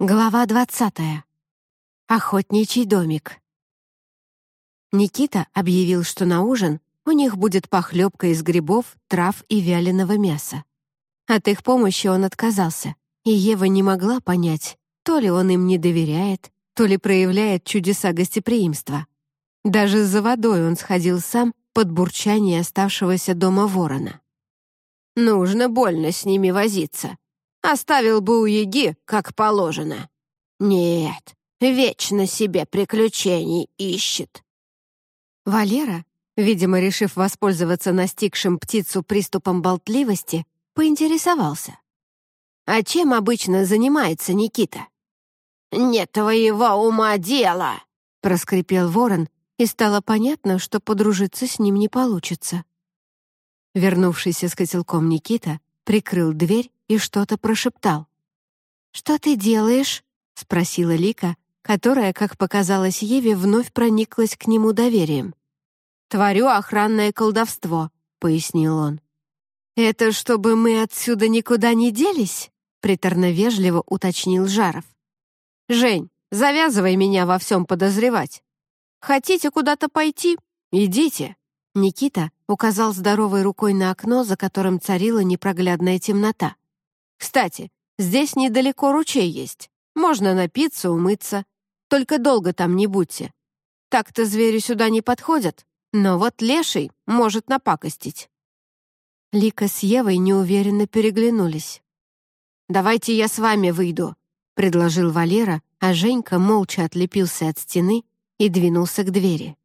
Глава двадцатая. Охотничий домик. Никита объявил, что на ужин у них будет похлебка из грибов, трав и вяленого мяса. От их помощи он отказался, и Ева не могла понять, то ли он им не доверяет, то ли проявляет чудеса гостеприимства. Даже за водой он сходил сам под бурчание оставшегося дома ворона. «Нужно больно с ними возиться», Оставил бы у Еги, как положено. Нет, вечно себе приключений ищет. Валера, видимо, решив воспользоваться настигшим птицу приступом болтливости, поинтересовался. «А чем обычно занимается Никита?» «Нет твоего ума дела!» — проскрипел ворон, и стало понятно, что подружиться с ним не получится. Вернувшийся с котелком Никита прикрыл дверь и что-то прошептал. «Что ты делаешь?» — спросила Лика, которая, как показалось Еве, вновь прониклась к нему доверием. «Творю охранное колдовство», — пояснил он. «Это чтобы мы отсюда никуда не делись?» — приторно-вежливо уточнил Жаров. «Жень, завязывай меня во всем подозревать. Хотите куда-то пойти? Идите». Никита указал здоровой рукой на окно, за которым царила непроглядная темнота. «Кстати, здесь недалеко ручей есть. Можно напиться, умыться. Только долго там не будьте. Так-то звери сюда не подходят, но вот леший может напакостить». Лика с Евой неуверенно переглянулись. «Давайте я с вами выйду», — предложил Валера, а Женька молча отлепился от стены и двинулся к двери.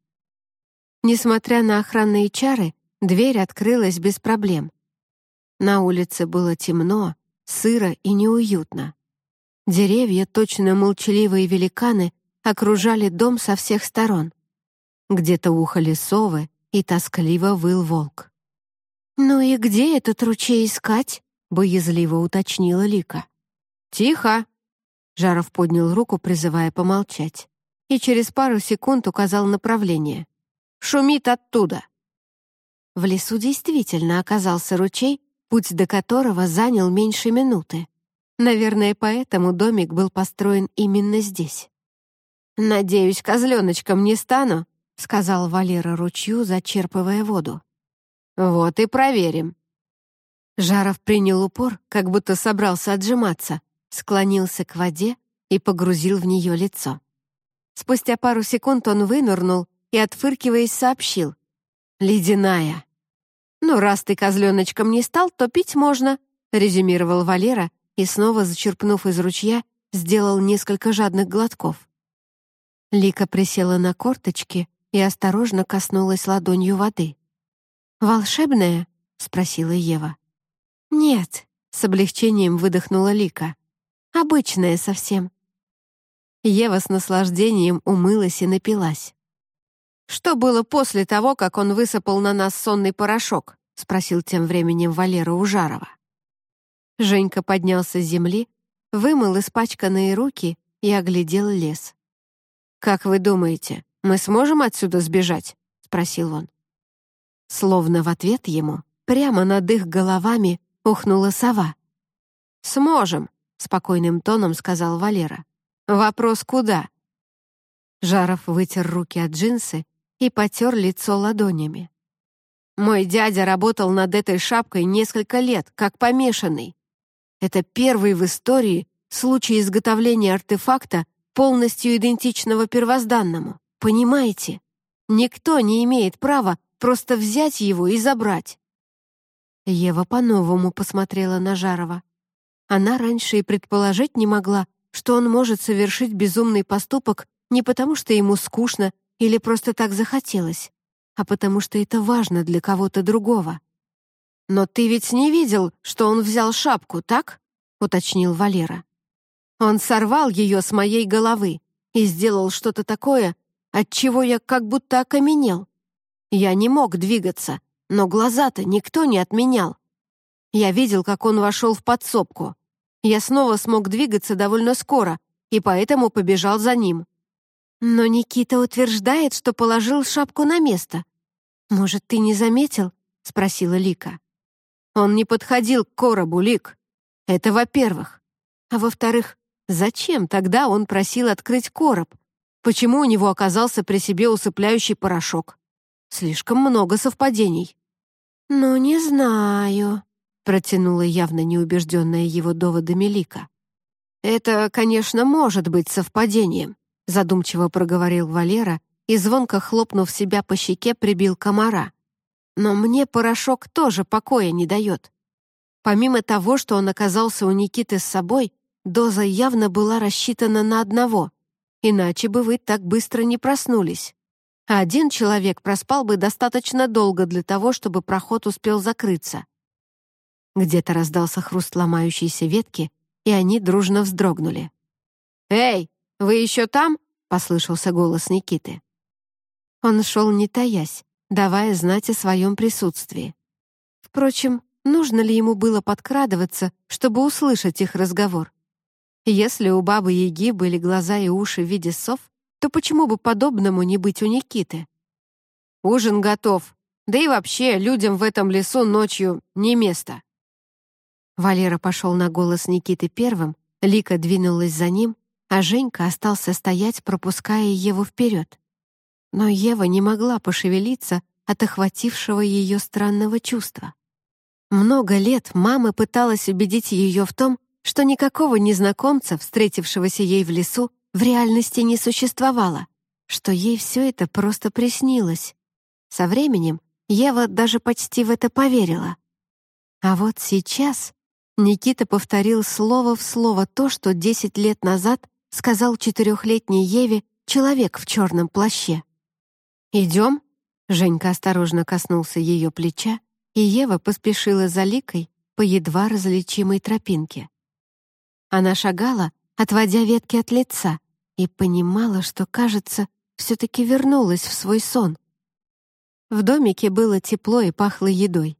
Несмотря на охранные чары, дверь открылась без проблем. На улице было темно, сыро и неуютно. Деревья, точно молчаливые великаны, окружали дом со всех сторон. Где-то ухали совы, и тоскливо выл волк. «Ну и где этот ручей искать?» — боязливо уточнила Лика. «Тихо!» — Жаров поднял руку, призывая помолчать, и через пару секунд указал направление. Шумит оттуда». В лесу действительно оказался ручей, путь до которого занял меньше минуты. Наверное, поэтому домик был построен именно здесь. «Надеюсь, козленочком не стану», — сказал Валера ручью, зачерпывая воду. «Вот и проверим». Жаров принял упор, как будто собрался отжиматься, склонился к воде и погрузил в нее лицо. Спустя пару секунд он вынырнул и, отфыркиваясь, сообщил. «Ледяная». «Ну, раз ты козленочком не стал, то пить можно», — резюмировал Валера и, снова зачерпнув из ручья, сделал несколько жадных глотков. Лика присела на корточки и осторожно коснулась ладонью воды. «Волшебная?» — спросила Ева. «Нет», — с облегчением выдохнула Лика. «Обычная совсем». Ева с наслаждением умылась и напилась. «Что было после того, как он высыпал на нас сонный порошок?» — спросил тем временем Валера Ужарова. Женька поднялся с земли, вымыл испачканные руки и оглядел лес. «Как вы думаете, мы сможем отсюда сбежать?» — спросил он. Словно в ответ ему, прямо над их головами ухнула сова. «Сможем», — спокойным тоном сказал Валера. «Вопрос куда?» Жаров вытер руки от джинсы и потер лицо ладонями. Мой дядя работал над этой шапкой несколько лет, как помешанный. Это первый в истории случай изготовления артефакта, полностью идентичного первозданному. Понимаете? Никто не имеет права просто взять его и забрать. Ева по-новому посмотрела на Жарова. Она раньше и предположить не могла, что он может совершить безумный поступок не потому, что ему скучно или просто так захотелось, а потому что это важно для кого-то другого. «Но ты ведь не видел, что он взял шапку, так?» — уточнил Валера. «Он сорвал ее с моей головы и сделал что-то такое, от чего я как будто окаменел. Я не мог двигаться, но глаза-то никто не отменял. Я видел, как он вошел в подсобку. Я снова смог двигаться довольно скоро, и поэтому побежал за ним. Но Никита утверждает, что положил шапку на место. Может, ты не заметил? спросила Лика. Он не подходил к коробу, Лик. Это во-первых. А во-вторых, Зачем тогда он просил открыть короб? Почему у него оказался при себе усыпляющий порошок? Слишком много совпадений. «Ну, не знаю», — протянула явно неубежденная его доводами Лика. «Это, конечно, может быть совпадением», — задумчиво проговорил Валера и, звонко хлопнув себя по щеке, прибил комара. «Но мне порошок тоже покоя не дает. Помимо того, что он оказался у Никиты с собой, доза явно была рассчитана на одного, иначе бы вы так быстро не проснулись. А один человек проспал бы достаточно долго для того, чтобы проход успел закрыться. Где-то раздался хруст ломающейся ветки, и они дружно вздрогнули. «Эй, вы еще там?» — послышался голос Никиты. Он шел не таясь, давая знать о своем присутствии. Впрочем, нужно ли ему было подкрадываться, чтобы услышать их разговор? Если у бабы-яги были глаза и уши в виде сов, то почему бы подобному не быть у Никиты? «Ужин готов. Да и вообще, людям в этом лесу ночью не место». Валера пошел на голос Никиты первым, Лика двинулась за ним, а Женька остался стоять, пропуская Еву вперед. Но Ева не могла пошевелиться от охватившего ее странного чувства. Много лет мама пыталась убедить ее в том, что никакого незнакомца, встретившегося ей в лесу, в реальности не существовало, что ей все это просто приснилось. Со временем Ева даже почти в это поверила. А вот сейчас Никита повторил слово в слово то, что десять лет назад сказал четырехлетней Еве человек в черном плаще. «Идем?» Женька осторожно коснулся ее плеча, и Ева поспешила за Ликой по едва различимой тропинке. Она шагала, отводя ветки от лица, и понимала, что, кажется, все-таки вернулась в свой сон. В домике было тепло и пахло едой.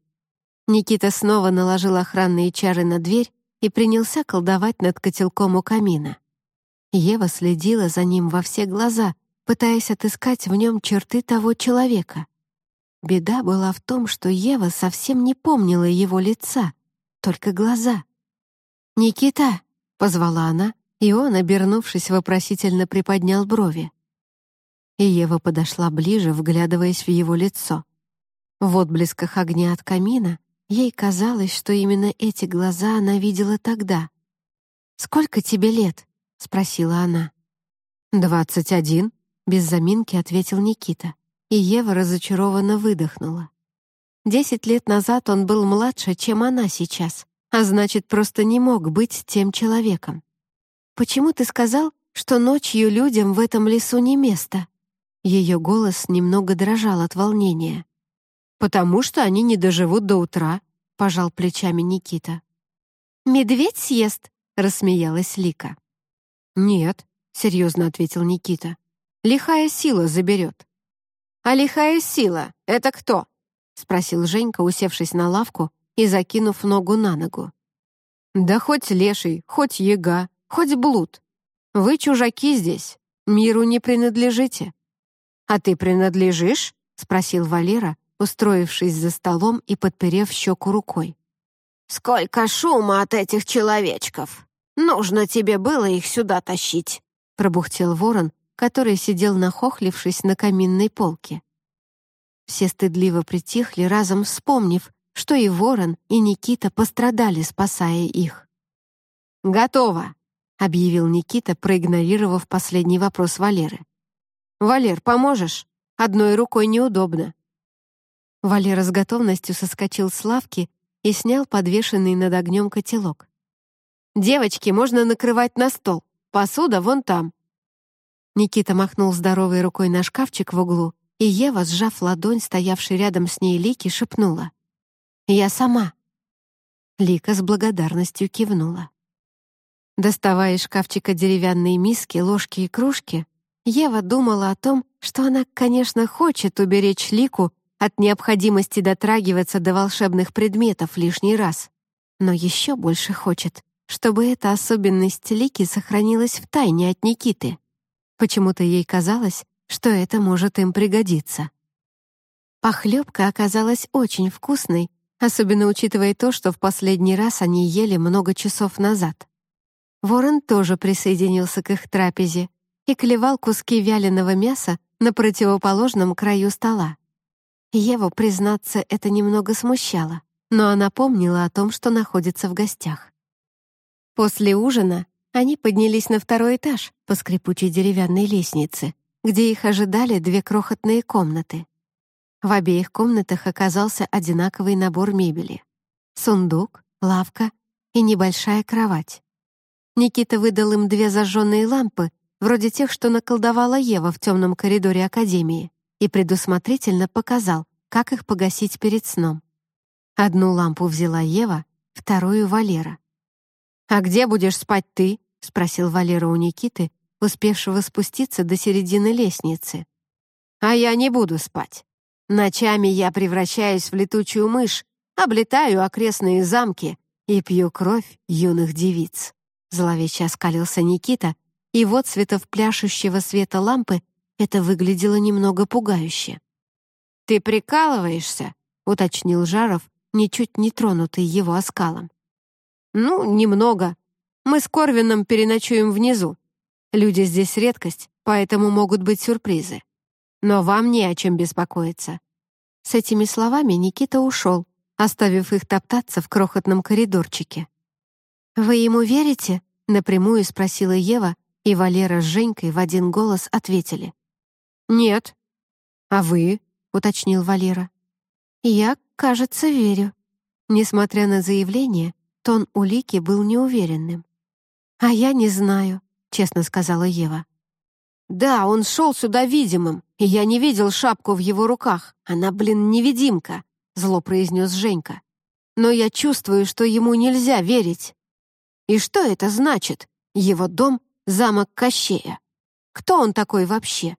Никита снова наложил охранные чары на дверь и принялся колдовать над котелком у камина. Ева следила за ним во все глаза, пытаясь отыскать в нем черты того человека. Беда была в том, что Ева совсем не помнила его лица, только глаза. «Никита!» — позвала она, и он, обернувшись, вопросительно приподнял брови. И Ева подошла ближе, вглядываясь в его лицо. В отблесках огня от камина ей казалось, что именно эти глаза она видела тогда. «Сколько тебе лет?» — спросила она. «Двадцать один», без заминки ответил Никита, и Ева разочарованно выдохнула. Десять лет назад он был младше, чем она сейчас, а значит, просто не мог быть тем человеком. «Почему ты сказал, что ночью людям в этом лесу не место?» Ее голос немного дрожал от волнения. «Потому что они не доживут до утра», — пожал плечами Никита. «Медведь съест», — рассмеялась Лика. «Нет», — серьезно ответил Никита. Лихая сила заберет». «А лихая сила — это кто?» — спросил Женька, усевшись на лавку и закинув ногу на ногу. «Да хоть леший, хоть яга, хоть блуд. Вы чужаки здесь, миру не принадлежите». «А ты принадлежишь?» — спросил Валера, устроившись за столом и подперев щеку рукой. «Сколько шума от этих человечков! Нужно тебе было их сюда тащить!» — пробухтел ворон, который сидел нахохлившись на каминной полке. Все стыдливо притихли, разом вспомнив, что и Ворон, и Никита пострадали, спасая их. «Готово!» — объявил Никита, проигнорировав последний вопрос Валеры. «Валер, поможешь? Одной рукой неудобно». Валера с готовностью соскочил с лавки и снял подвешенный над огнем котелок. «Девочки, можно накрывать на стол. Посуда вон там. Никита махнул здоровой рукой на шкафчик в углу, и Ева, сжав ладонь, стоявшей рядом с ней Лики, шепнула. «Я сама». Лика с благодарностью кивнула. Доставая из шкафчика деревянные миски, ложки и кружки, Ева думала о том, что она, конечно, хочет уберечь Лику от необходимости дотрагиваться до волшебных предметов лишний раз, но еще больше хочет, чтобы эта особенность Лики сохранилась в тайне от Никиты. Почему-то ей казалось, что это может им пригодиться. Похлебка оказалась очень вкусной, особенно учитывая то, что в последний раз они ели много часов назад. Ворон тоже присоединился к их трапезе и клевал куски вяленого мяса на противоположном краю стола. Еву, признаться, это немного смущало, но она помнила о том, что находится в гостях. После ужина они поднялись на второй этаж по скрипучей деревянной лестнице, где их ожидали две крохотные комнаты. В обеих комнатах оказался одинаковый набор мебели. Сундук, лавка и небольшая кровать. Никита выдал им две зажженные лампы, вроде тех, что наколдовала Ева в темном коридоре Академии, и предусмотрительно показал, как их погасить перед сном. Одну лампу взяла Ева, вторую — Валера. «А где будешь спать ты?» — спросил Валера у Никиты, успевшего спуститься до середины лестницы. «А я не буду спать. Ночами я превращаюсь в летучую мышь, облетаю окрестные замки и пью кровь юных девиц». Зловеще оскалился Никита, и вот цветов пляшущего света лампы это выглядело немного пугающе. «Ты прикалываешься?» — уточнил Жаров, ничуть не тронутый его оскалом. «Ну, немного. Мы с Корвином переночуем внизу. Люди здесь редкость, поэтому могут быть сюрпризы. Но вам не о чем беспокоиться». С этими словами Никита ушел, оставив их топтаться в крохотном коридорчике. «Вы ему верите?» — напрямую спросила Ева, и Валера с Женькой в один голос ответили. «Нет». «А вы?» — уточнил Валера. «Я, кажется, верю». Несмотря на заявление, Тон у Лики был неуверенным. «А я не знаю», — честно сказала Ева. «Да, он шел сюда видимым, и я не видел шапку в его руках. Она, блин, невидимка», — зло произнес Женька. «Но я чувствую, что ему нельзя верить». «И что это значит? Его дом — замок Кощея. Кто он такой вообще?»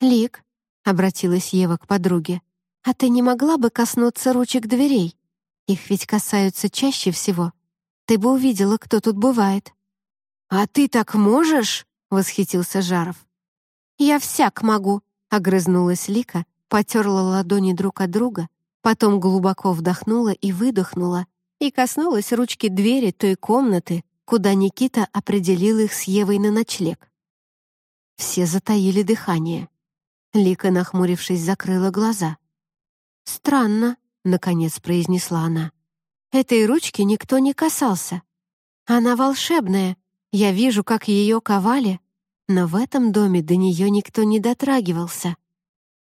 «Лик», — обратилась Ева к подруге, «а ты не могла бы коснуться ручек дверей? Их ведь касаются чаще всего. Ты бы увидела, кто тут бывает». «А ты так можешь?» — восхитился Жаров. «Я всяк могу», — огрызнулась Лика, потерла ладони друг от друга, потом глубоко вдохнула и выдохнула и коснулась ручки двери той комнаты, куда Никита определил их с Евой на ночлег. Все затаили дыхание. Лика, нахмурившись, закрыла глаза. «Странно», — наконец произнесла она. «Этой ручки никто не касался. Она волшебная, я вижу, как ее ковали, но в этом доме до нее никто не дотрагивался.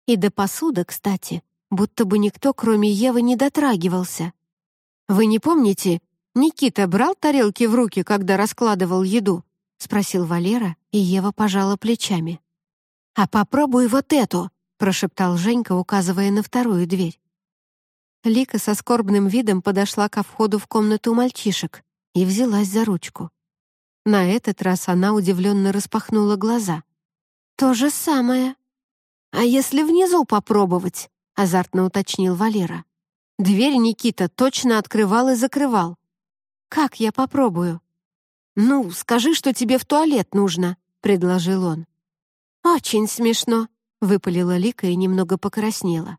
И до посуды, кстати, будто бы никто, кроме Евы, не дотрагивался. Вы не помните, Никита брал тарелки в руки, когда раскладывал еду?» — спросил Валера, и Ева пожала плечами. «А попробуй вот эту!» — прошептал Женька, указывая на вторую дверь. Лика со скорбным видом подошла ко входу в комнату мальчишек и взялась за ручку. На этот раз она удивленно распахнула глаза. «То же самое». «А если внизу попробовать?» — азартно уточнил Валера. Дверь Никита точно открывал и закрывал. «Как я попробую?» «Ну, скажи, что тебе в туалет нужно», — предложил он. «Очень смешно», — выпалила Лика и немного покраснела.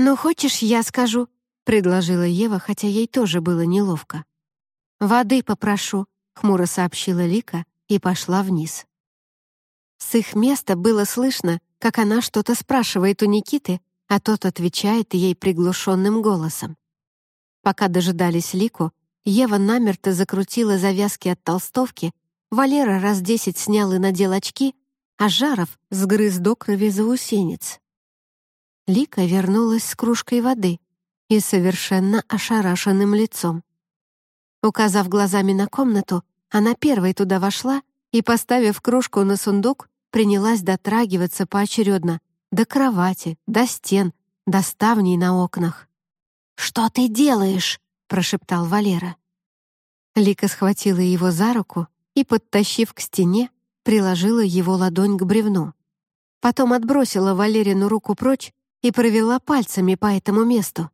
«Ну, хочешь, я скажу?» — предложила Ева, хотя ей тоже было неловко. «Воды попрошу», — хмуро сообщила Лика и пошла вниз. С их места было слышно, как она что-то спрашивает у Никиты, а тот отвечает ей приглушенным голосом. Пока дожидались Лику, Ева намерто закрутила завязки от толстовки, Валера раз десять снял и надел очки, а Жаров сгрыз до крови заусенец. Лика вернулась с кружкой воды и совершенно ошарашенным лицом. Указав глазами на комнату, она первой туда вошла и, поставив кружку на сундук, принялась дотрагиваться поочередно до кровати, до стен, до ставней на окнах. «Что ты делаешь?» — прошептал Валера. Лика схватила его за руку и, подтащив к стене, приложила его ладонь к бревну. Потом отбросила Валерину руку прочь и провела пальцами по этому месту.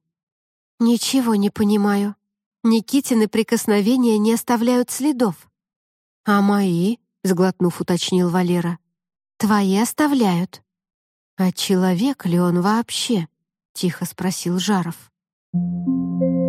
«Ничего не понимаю. Никитины прикосновения не оставляют следов». «А мои?» — сглотнув, уточнил Валера. «Твои оставляют». «А человек ли он вообще?» — тихо спросил Жаров. Thank.